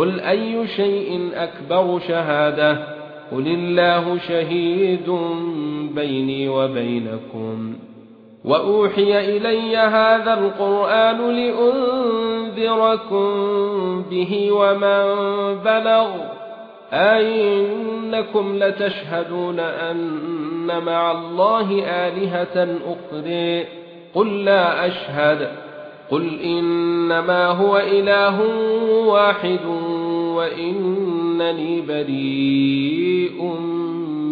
قل اي شيء اكبر شهاده قل الله شهيد بيني وبينكم واوحي الي هذا القران لانذركم به ومن بلغ أئنكم لتشهدون أن مع الله آلهة أخرى قل لا أشهد قل إنما هو إله واحد وإنني بريء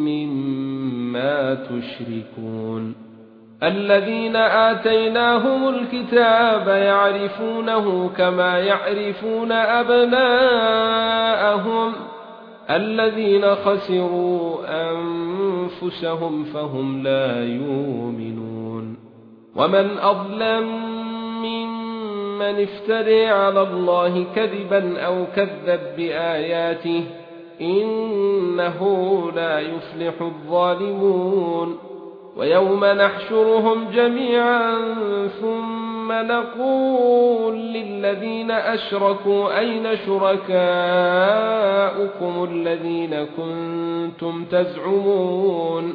مما تشركون الذين آتيناهم الكتاب يعرفونه كما يعرفون أبناءهم الذين خسروا انفسهم فهم لا يؤمنون ومن اظلم ممن افترى على الله كذبا أو كذب بآياته إنه لا يفلح الظالمون ويوم نحشرهم جميعا ثم نقول للذين أشركوا أين شركاؤكم الذين كنتم تزعمون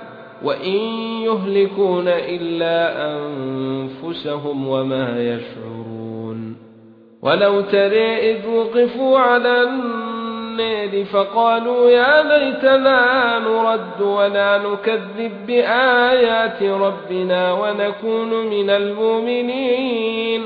وإن يهلكون إلا أنفسهم وما يشعرون ولو ترى إذ وقفوا على النار فقالوا يا ليتنا نرد ولا نكذب بآيات ربنا ونكون من المؤمنين